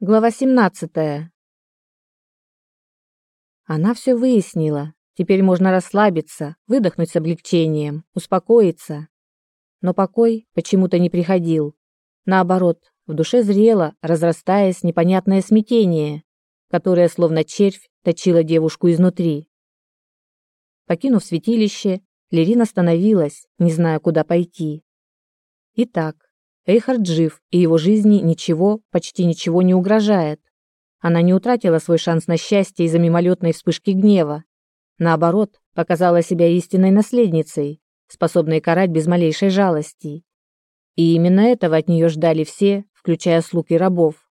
Глава 17. Она все выяснила. Теперь можно расслабиться, выдохнуть с облегчением, успокоиться. Но покой почему-то не приходил. Наоборот, в душе зрело, разрастаясь непонятное смятение, которое словно червь точило девушку изнутри. Покинув святилище, Лерина остановилась, не зная, куда пойти. Итак, Эйхард жив, и его жизни ничего, почти ничего не угрожает. Она не утратила свой шанс на счастье из-за мимолетной вспышки гнева. Наоборот, показала себя истинной наследницей, способной карать без малейшей жалости. И именно этого от нее ждали все, включая слуг и рабов.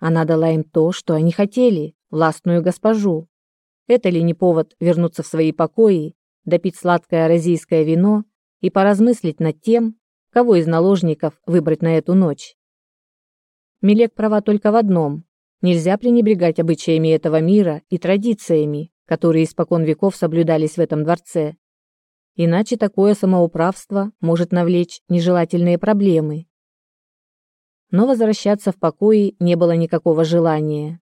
Она дала им то, что они хотели, властную госпожу. Это ли не повод вернуться в свои покои, допить сладкое аразийское вино и поразмыслить над тем, кого из наложников выбрать на эту ночь. Милек права только в одном. Нельзя пренебрегать обычаями этого мира и традициями, которые испокон веков соблюдались в этом дворце. Иначе такое самоуправство может навлечь нежелательные проблемы. Но возвращаться в покои не было никакого желания.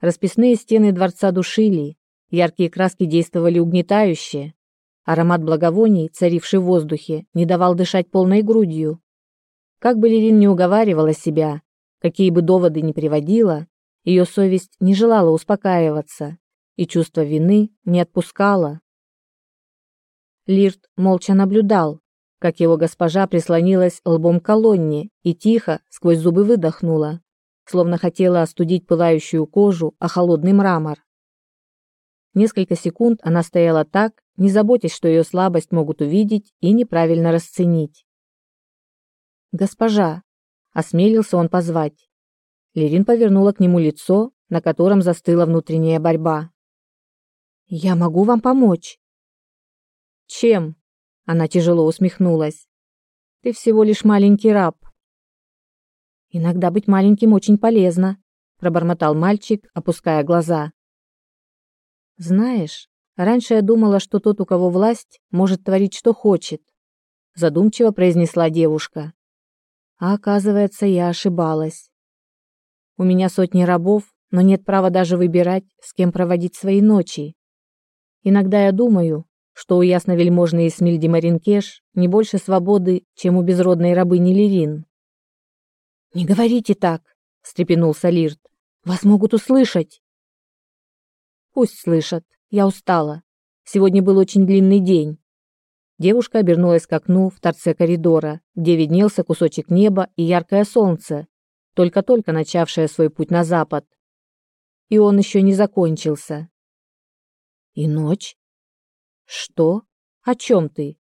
Расписные стены дворца душили, яркие краски действовали угнетающе, Аромат благовоний, царивший в воздухе, не давал дышать полной грудью. Как бы Лилин не уговаривала себя, какие бы доводы ни приводила, ее совесть не желала успокаиваться, и чувство вины не отпускало. Лирт молча наблюдал, как его госпожа прислонилась лбом к колонне и тихо, сквозь зубы выдохнула, словно хотела остудить пылающую кожу о холодный мрамор. Несколько секунд она стояла так, не заботясь, что ее слабость могут увидеть и неправильно расценить. «Госпожа!» — осмелился он позвать. Лерин повернула к нему лицо, на котором застыла внутренняя борьба. «Я могу вам помочь?» «Чем?» — она тяжело усмехнулась. «Ты всего лишь маленький раб». «Иногда быть маленьким очень полезно», — пробормотал мальчик, опуская глаза. «Знаешь, Раньше я думала, что тот, у кого власть, может творить, что хочет, задумчиво произнесла девушка. А оказывается, я ошибалась. У меня сотни рабов, но нет права даже выбирать, с кем проводить свои ночи. Иногда я думаю, что у ясновельможной Исмильди Маринкеш не больше свободы, чем у безродной рабыни Лерин. «Не говорите так!» — встрепенулся Лирт. «Вас могут услышать!» «Пусть слышат. Я устала. Сегодня был очень длинный день. Девушка обернулась к окну в торце коридора, где виднелся кусочек неба и яркое солнце, только-только начавшее свой путь на запад. И он еще не закончился. И ночь? Что? О чем ты?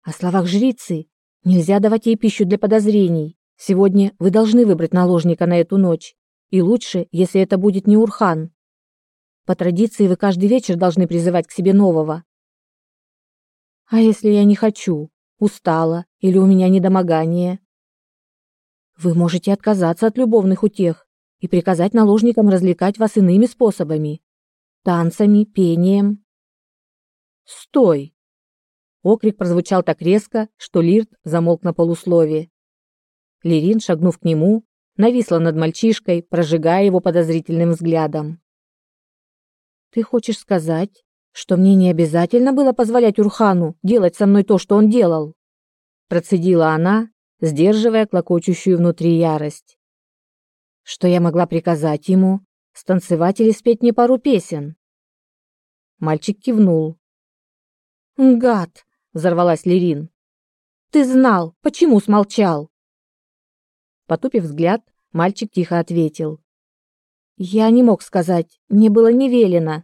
О словах жрицы. Нельзя давать ей пищу для подозрений. Сегодня вы должны выбрать наложника на эту ночь. И лучше, если это будет не Урхан. По традиции вы каждый вечер должны призывать к себе нового. А если я не хочу, устала или у меня недомогание? Вы можете отказаться от любовных утех и приказать наложникам развлекать вас иными способами. Танцами, пением. Стой! Окрик прозвучал так резко, что Лирт замолк на полуслове. Лерин, шагнув к нему, нависла над мальчишкой, прожигая его подозрительным взглядом. Ты хочешь сказать, что мне не обязательно было позволять Урхану делать со мной то, что он делал? Процедила она, сдерживая клокочущую внутри ярость. Что я могла приказать ему? Станцевать или спеть мне пару песен? Мальчик кивнул. «Гад!» — взорвалась Лерин. «Ты знал! Почему смолчал?» Потупив взгляд, мальчик тихо ответил. Я не мог сказать, мне было не велено.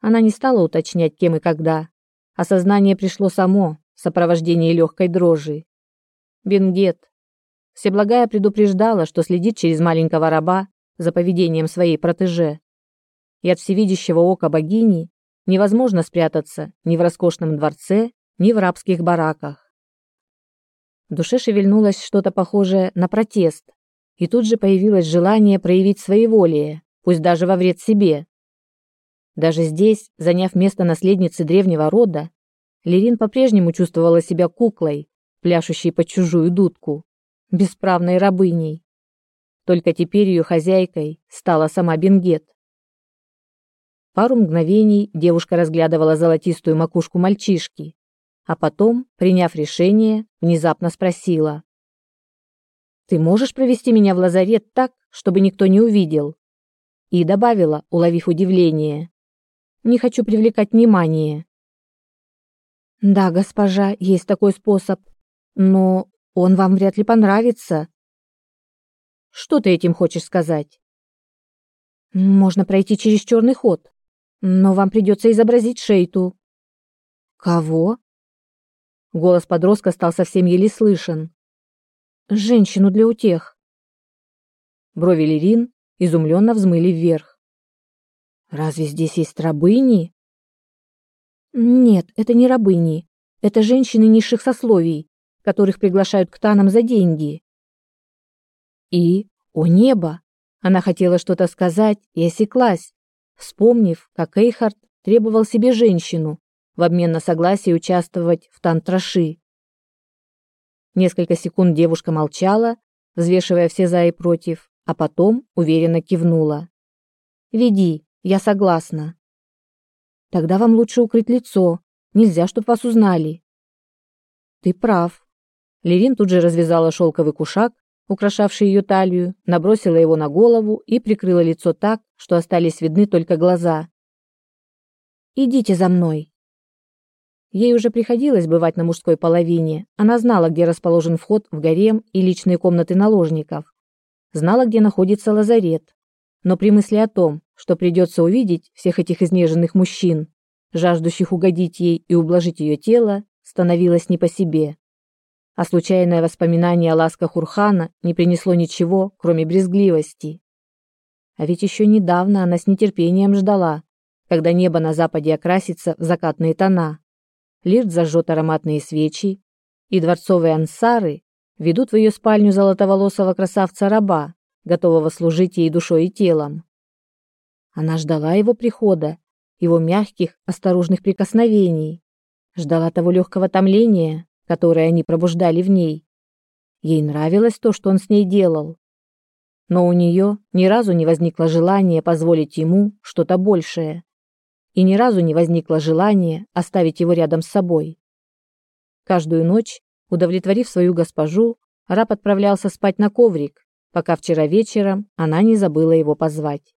Она не стала уточнять, кем и когда. Осознание пришло само, в сопровождении легкой дрожи. Бенгет. Всеблагая предупреждала, что следит через маленького раба за поведением своей протеже. И от всевидящего ока богини невозможно спрятаться ни в роскошном дворце, ни в рабских бараках. В душе шевельнулось что-то похожее на протест, и тут же появилось желание проявить своеволие, пусть даже во вред себе. Даже здесь, заняв место наследницы древнего рода, Лерин по-прежнему чувствовала себя куклой, пляшущей под чужую дудку, бесправной рабыней. только теперь ее хозяйкой стала сама Бенгет. Пару мгновений девушка разглядывала золотистую макушку мальчишки, а потом, приняв решение, внезапно спросила: "Ты можешь провести меня в лазарет так, чтобы никто не увидел?" И добавила, уловив удивление: "Не хочу привлекать внимание". "Да, госпожа, есть такой способ, но он вам вряд ли понравится". "Что ты этим хочешь сказать?" "Можно пройти через черный ход, но вам придется изобразить Шейту". "Кого?" Голос подростка стал совсем еле слышен. Женщину для утех. Брови Лерин изумленно взмыли вверх. Разве здесь есть рабыни? Нет, это не рабыни. Это женщины низших сословий, которых приглашают к танам за деньги. И, о небо, она хотела что-то сказать и осеклась, вспомнив, как Эйхард требовал себе женщину, в обмен на согласие участвовать в тантраши. Несколько секунд девушка молчала, взвешивая все за и против, а потом уверенно кивнула. «Веди, я согласна». «Тогда вам лучше укрыть лицо. Нельзя, чтоб вас узнали». «Ты прав». Лерин тут же развязала шелковый кушак, украшавший ее талию, набросила его на голову и прикрыла лицо так, что остались видны только глаза. «Идите за мной». Ей уже приходилось бывать на мужской половине. Она знала, где расположен вход в гарем и личные комнаты наложников. Знала, где находится лазарет. Но при мысли о том, что придется увидеть всех этих изнеженных мужчин, жаждущих угодить ей и ублажить ее тело, становилось не по себе. А случайное воспоминание о ласках Урхана не принесло ничего, кроме брезгливости. А ведь еще недавно она с нетерпением ждала, когда небо на западе окрасится в закатные тона. Лирд зажжет ароматные свечи, и дворцовые ансары ведут в ее спальню золотоволосого красавца-раба, готового служить ей душой и телом. Она ждала его прихода, его мягких, осторожных прикосновений, ждала того легкого томления, которое они пробуждали в ней. Ей нравилось то, что он с ней делал. Но у нее ни разу не возникло желания позволить ему что-то большее и ни разу не возникло желания оставить его рядом с собой. Каждую ночь, удовлетворив свою госпожу, раб отправлялся спать на коврик, пока вчера вечером она не забыла его позвать.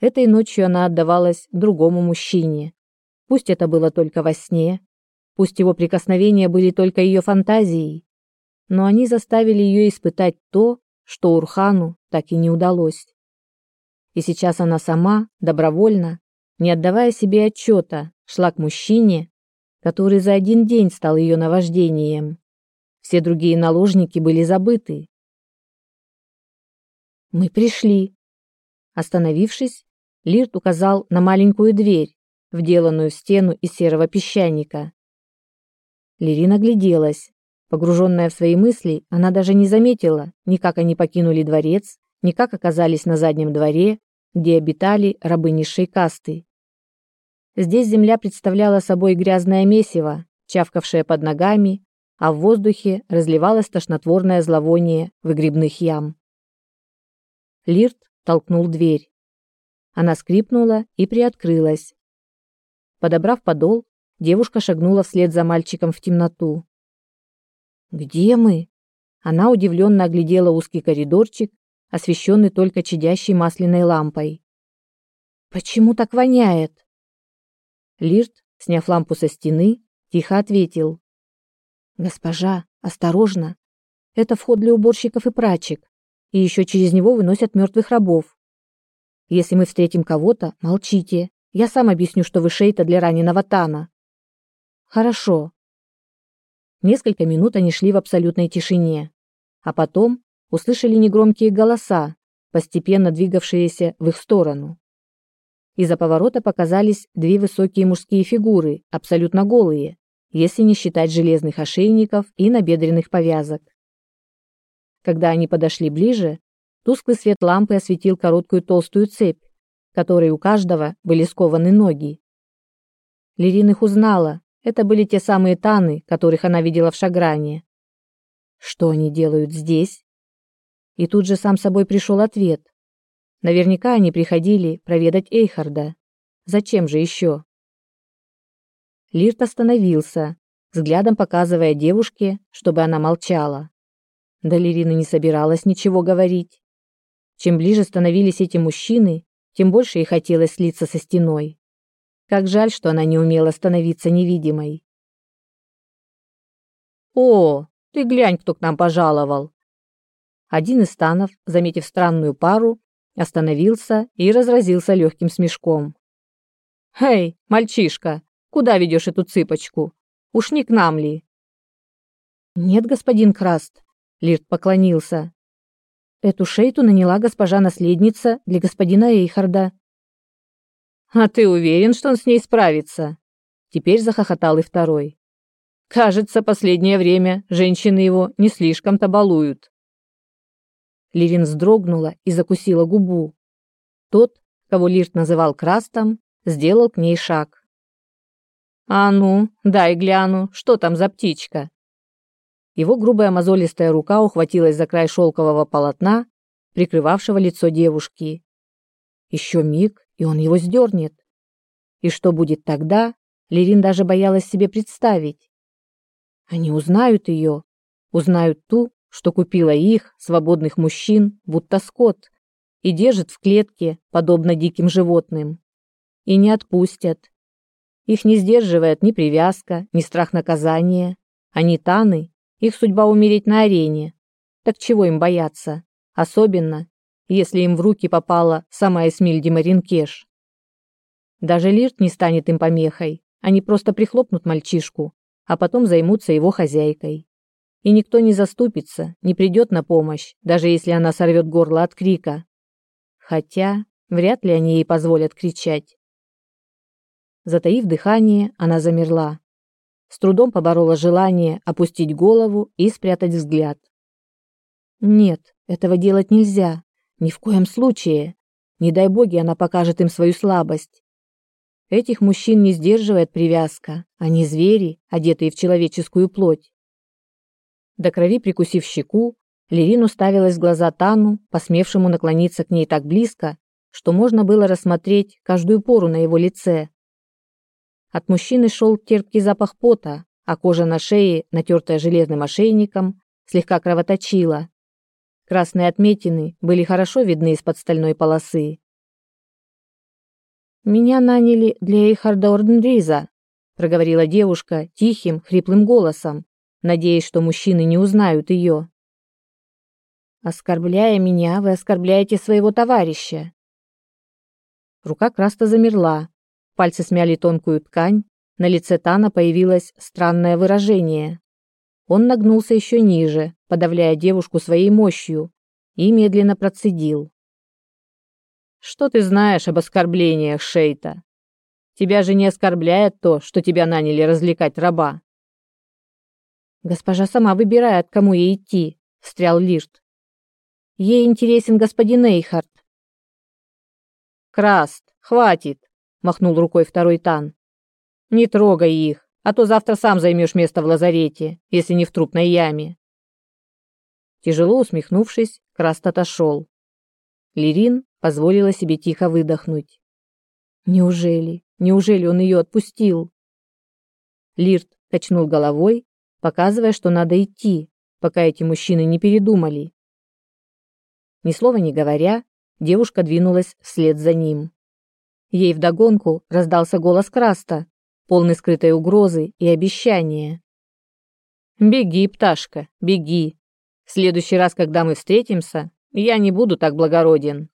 Этой ночью она отдавалась другому мужчине. Пусть это было только во сне, пусть его прикосновения были только ее фантазией, но они заставили ее испытать то, что Урхану так и не удалось. И сейчас она сама, добровольно, не отдавая себе отчета, шла к мужчине, который за один день стал ее наваждением. Все другие наложники были забыты. Мы пришли. Остановившись, Лирт указал на маленькую дверь, вделанную в стену из серого песчаника. Лирина огляделась. Погруженная в свои мысли, она даже не заметила, ни как они покинули дворец, ни как оказались на заднем дворе, где обитали рабы низшей касты. Здесь земля представляла собой грязное месиво, чавкавшее под ногами, а в воздухе разливалось тошнотворное зловоние выгребных ям. Лирт толкнул дверь. Она скрипнула и приоткрылась. Подобрав подол, девушка шагнула вслед за мальчиком в темноту. «Где мы?» Она удивленно оглядела узкий коридорчик, освещенный только чадящей масляной лампой. «Почему так воняет?» Лирт, сняв лампу со стены, тихо ответил. «Госпожа, осторожно! Это вход для уборщиков и прачек, и еще через него выносят мертвых рабов. Если мы встретим кого-то, молчите. Я сам объясню, что вы шейта для раненого Тана». «Хорошо». Несколько минут они шли в абсолютной тишине, а потом услышали негромкие голоса, постепенно двигавшиеся в их сторону. Из-за поворота показались две высокие мужские фигуры, абсолютно голые, если не считать железных ошейников и набедренных повязок. Когда они подошли ближе, тусклый свет лампы осветил короткую толстую цепь, которой у каждого были скованы ноги. Лерин их узнала. Это были те самые таны, которых она видела в Шагране. Что они делают здесь? И тут же сам собой пришел ответ. Наверняка они приходили проведать Эйхарда. Зачем же еще? Лирт остановился, взглядом показывая девушке, чтобы она молчала. Да Лирина не собиралась ничего говорить. Чем ближе становились эти мужчины, тем больше ей хотелось слиться со стеной. Как жаль, что она не умела становиться невидимой. «О, ты глянь, кто к нам пожаловал!» Один из станов, заметив странную пару, остановился и разразился легким смешком. «Эй, мальчишка, куда ведешь эту цыпочку? Уж не к нам ли?» «Нет, господин Краст», — Лирт поклонился. «Эту шейту наняла госпожа-наследница для господина Эйхарда». «А ты уверен, что он с ней справится?» Теперь захохотал и второй. «Кажется, последнее время женщины его не слишком-то балуют». Лирин вздрогнула и закусила губу. Тот, кого Лирт называл Крастом, сделал к ней шаг. «А ну, дай гляну, что там за птичка?» Его грубая мозолистая рука ухватилась за край шелкового полотна, прикрывавшего лицо девушки. Еще миг, и он его сдернет. И что будет тогда, Лирин даже боялась себе представить. Они узнают ее, узнают ту, что купила их, свободных мужчин, будто скот, и держит в клетке, подобно диким животным. И не отпустят. Их не сдерживает ни привязка, ни страх наказания. Они таны, их судьба умереть на арене. Так чего им бояться? Особенно, если им в руки попала сама Эсмильди Маринкеш. Даже Лирт не станет им помехой. Они просто прихлопнут мальчишку, а потом займутся его хозяйкой и никто не заступится, не придет на помощь, даже если она сорвет горло от крика. Хотя вряд ли они ей позволят кричать. Затаив дыхание, она замерла. С трудом поборола желание опустить голову и спрятать взгляд. Нет, этого делать нельзя. Ни в коем случае. Не дай боги, она покажет им свою слабость. Этих мужчин не сдерживает привязка. Они звери, одетые в человеческую плоть. До крови прикусив щеку, Лерин уставилась в глаза Тану, посмевшему наклониться к ней так близко, что можно было рассмотреть каждую пору на его лице. От мужчины шел терпкий запах пота, а кожа на шее, натертая железным ошейником, слегка кровоточила. Красные отметины были хорошо видны из-под стальной полосы. «Меня наняли для Эйхарда Орденриза», проговорила девушка тихим, хриплым голосом, надеясь, что мужчины не узнают ее. Оскорбляя меня, вы оскорбляете своего товарища. Рука Краста замерла. Пальцы смяли тонкую ткань, на лице Тана появилось странное выражение. Он нагнулся еще ниже, подавляя девушку своей мощью, и медленно процедил: Что ты знаешь об оскорблениях, Шейта? Тебя же не оскорбляет то, что тебя наняли развлекать раба. Госпожа сама выбирает, кому ей идти, встрял Лирт. Ей интересен господин Эйхард. Краст, хватит, махнул рукой второй Тан. Не трогай их, а то завтра сам займешь место в лазарете, если не в трупной яме. Тяжело усмехнувшись, Краст отошел. Лирин позволила себе тихо выдохнуть. Неужели, неужели он ее отпустил? Лирт качнул головой показывая, что надо идти, пока эти мужчины не передумали. Ни слова не говоря, девушка двинулась вслед за ним. Ей вдогонку раздался голос Краста, полный скрытой угрозы и обещания. «Беги, пташка, беги. В следующий раз, когда мы встретимся, я не буду так благороден».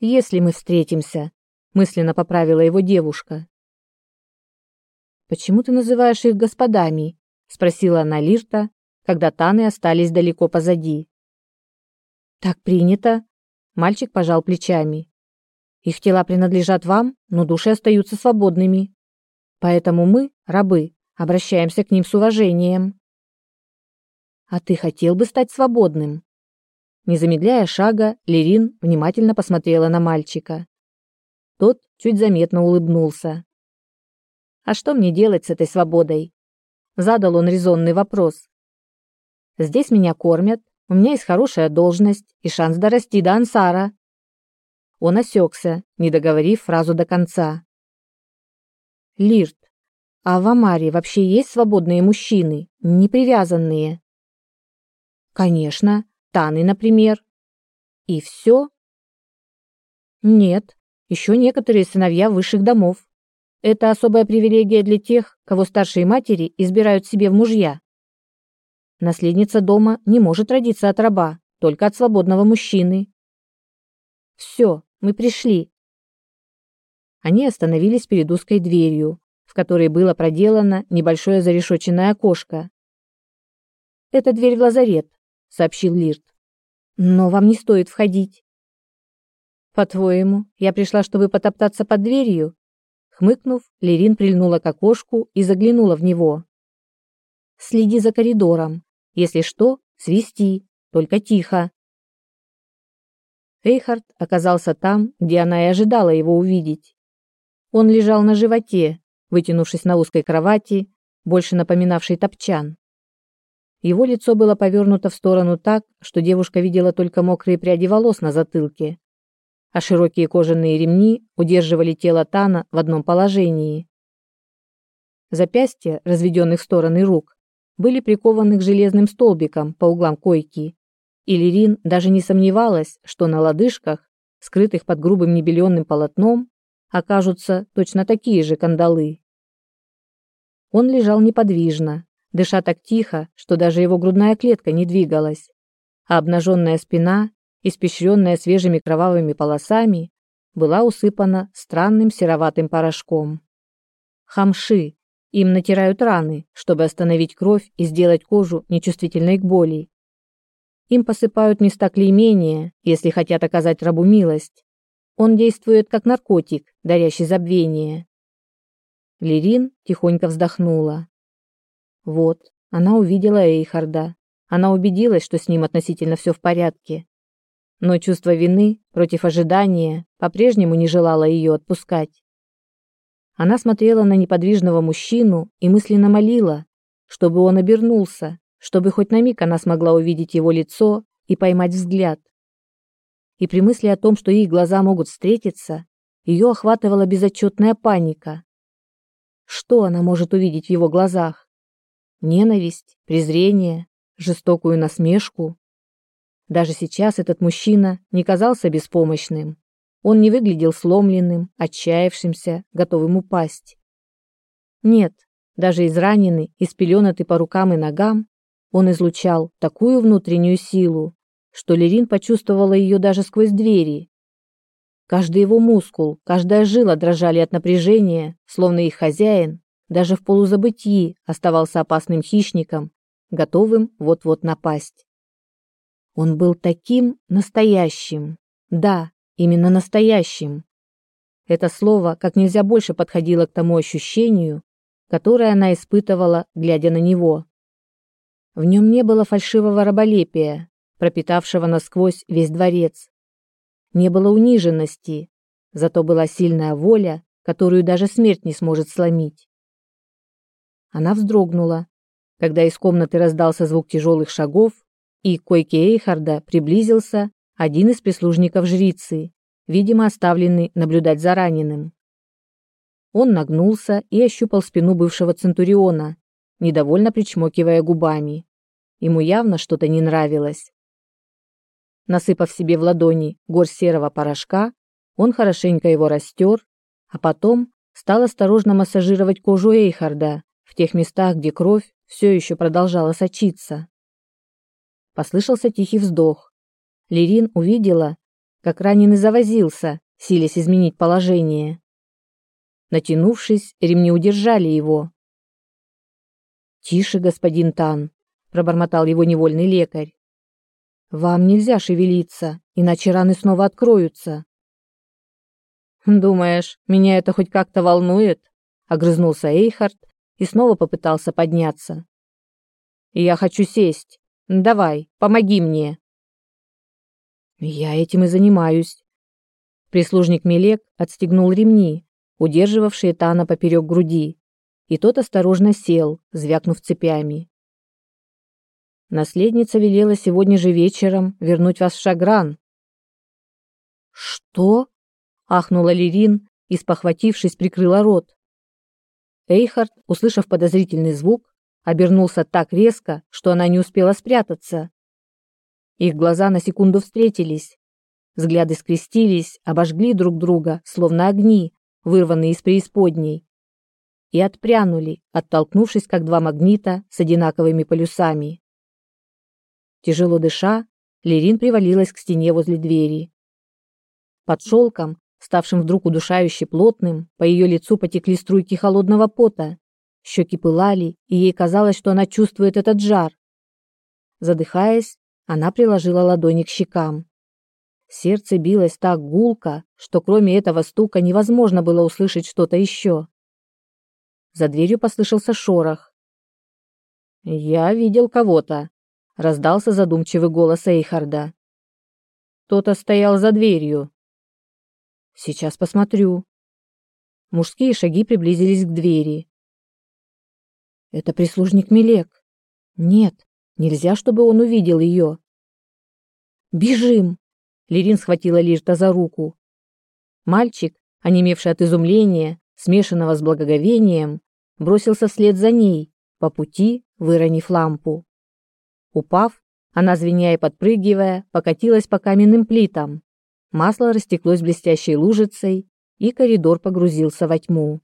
«Если мы встретимся», — мысленно поправила его девушка. «Почему ты называешь их господами?» Спросила она Лирта, когда Таны остались далеко позади. Так принято, мальчик пожал плечами. Их тела принадлежат вам, но души остаются свободными. Поэтому мы, рабы, обращаемся к ним с уважением. А ты хотел бы стать свободным? Не замедляя шага, Лерин внимательно посмотрела на мальчика. Тот чуть заметно улыбнулся. А что мне делать с этой свободой? Задал он резонный вопрос. Здесь меня кормят, У меня есть хорошая должность и шанс дорасти до ансара. Он осекся, не договорив фразу до конца. Лирт, а в Амаре вообще есть свободные мужчины, не привязанные? Конечно, Таны, например. И все? Нет, еще некоторые сыновья высших домов. Это особая привилегия для тех, кого старшие матери избирают себе в мужья. Наследница дома не может родиться от раба, только от свободного мужчины. Все, мы пришли. Они остановились перед узкой дверью, в которой было проделано небольшое зарешоченное окошко. Это дверь в лазарет, сообщил Лирт. Но вам не стоит входить. По-твоему, я пришла, чтобы потоптаться под дверью? Хмыкнув, Лерин прильнула к окошку и заглянула в него. Следи за коридором. Если что, свисти, только тихо. Эйхард оказался там, где она и ожидала его увидеть. Он лежал на животе, вытянувшись на узкой кровати, больше напоминавшей топчан. Его лицо было повернуто в сторону так, что девушка видела только мокрые пряди волос на затылке, а широкие кожаные ремни удерживали тело Тана в одном положении. Запястья, разведенных в стороны рук, были прикованы к железным столбикам по углам койки, и Лерин даже не сомневалась, что на лодыжках, скрытых под грубым небеленным полотном, окажутся точно такие же кандалы. Он лежал неподвижно, дыша так тихо, что даже его грудная клетка не двигалась, а обнаженная спина испещренная свежими кровавыми полосами, была усыпана странным сероватым порошком. Хамши. Им натирают раны, чтобы остановить кровь и сделать кожу нечувствительной к боли. Им посыпают места клеймения, если хотят оказать рабу милость. Он действует как наркотик, дарящий забвение. Лерин тихонько вздохнула. Вот, она увидела Эйхарда. Она убедилась, что с ним относительно все в порядке но чувство вины против ожидания по-прежнему не желало ее отпускать. Она смотрела на неподвижного мужчину и мысленно молила, чтобы он обернулся, чтобы хоть на миг она смогла увидеть его лицо и поймать взгляд. И при мысли о том, что их глаза могут встретиться, ее охватывала безотчетная паника. Что она может увидеть в его глазах? Ненависть, презрение, жестокую насмешку? Даже сейчас этот мужчина не казался беспомощным. Он не выглядел сломленным, отчаявшимся, готовым упасть. Нет, даже израненный, испеленатый по рукам и ногам, он излучал такую внутреннюю силу, что Лерин почувствовала ее даже сквозь двери. Каждый его мускул, каждая жила дрожали от напряжения, словно их хозяин, даже в полузабытии, оставался опасным хищником, готовым вот-вот напасть. Он был таким настоящим. Да, именно настоящим. Это слово как нельзя больше подходило к тому ощущению, которое она испытывала, глядя на него. В нем не было фальшивого раболепия, пропитавшего насквозь весь дворец. Не было униженности, зато была сильная воля, которую даже смерть не сможет сломить. Она вздрогнула, когда из комнаты раздался звук тяжелых шагов, и к койке Эйхарда приблизился один из прислужников жрицы, видимо, оставленный наблюдать за раненым. Он нагнулся и ощупал спину бывшего центуриона, недовольно причмокивая губами. Ему явно что-то не нравилось. Насыпав себе в ладони горсть серого порошка, он хорошенько его растер, а потом стал осторожно массажировать кожу Эйхарда в тех местах, где кровь все еще продолжала сочиться. Послышался тихий вздох. Лерин увидела, как раненый завозился, силясь изменить положение. Натянувшись, ремни удержали его. «Тише, господин Тан», — пробормотал его невольный лекарь. «Вам нельзя шевелиться, иначе раны снова откроются». «Думаешь, меня это хоть как-то волнует?» — огрызнулся Эйхард и снова попытался подняться. «Я хочу сесть. Давай, помоги мне. Я этим и занимаюсь. Прислужник Мелек отстегнул ремни, удерживавшие Тана поперек груди, и тот осторожно сел, звякнув цепями. Наследница велела сегодня же вечером вернуть вас в Шагран. Что? ахнула Лерин и, спохватившись, прикрыла рот. Эйхард, услышав подозрительный звук, обернулся так резко, что она не успела спрятаться. Их глаза на секунду встретились. Взгляды скрестились, обожгли друг друга, словно огни, вырванные из преисподней, и отпрянули, оттолкнувшись как два магнита с одинаковыми полюсами. Тяжело дыша, Лерин привалилась к стене возле двери. Под шелком, ставшим вдруг удушающе плотным, по ее лицу потекли струйки холодного пота. Щеки пылали, и ей казалось, что она чувствует этот жар. Задыхаясь, она приложила ладони к щекам. Сердце билось так гулко, что кроме этого стука невозможно было услышать что-то еще. За дверью послышался шорох. «Я видел кого-то», — раздался задумчивый голос Эйхарда. «Кто-то стоял за дверью». «Сейчас посмотрю». Мужские шаги приблизились к двери. «Это прислужник Милек. Нет, нельзя, чтобы он увидел ее». «Бежим!» Лерин схватила Лирта за руку. Мальчик, онемевший от изумления, смешанного с благоговением, бросился вслед за ней, по пути выронив лампу. Упав, она, звеня и подпрыгивая, покатилась по каменным плитам. Масло растеклось блестящей лужицей, и коридор погрузился во тьму.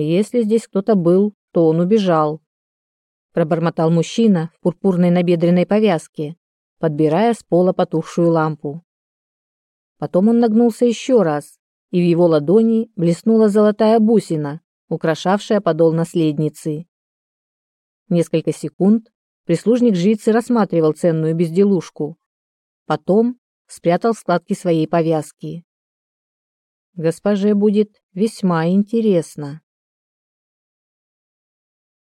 Если здесь кто-то был, то он убежал, пробормотал мужчина в пурпурной набедренной повязке, подбирая с пола потухшую лампу. Потом он нагнулся еще раз, и в его ладони блеснула золотая бусина, украшавшая подол наследницы. Несколько секунд прислужник жрицы рассматривал ценную безделушку, потом спрятал складки своей повязки. Госпоже будет весьма интересно.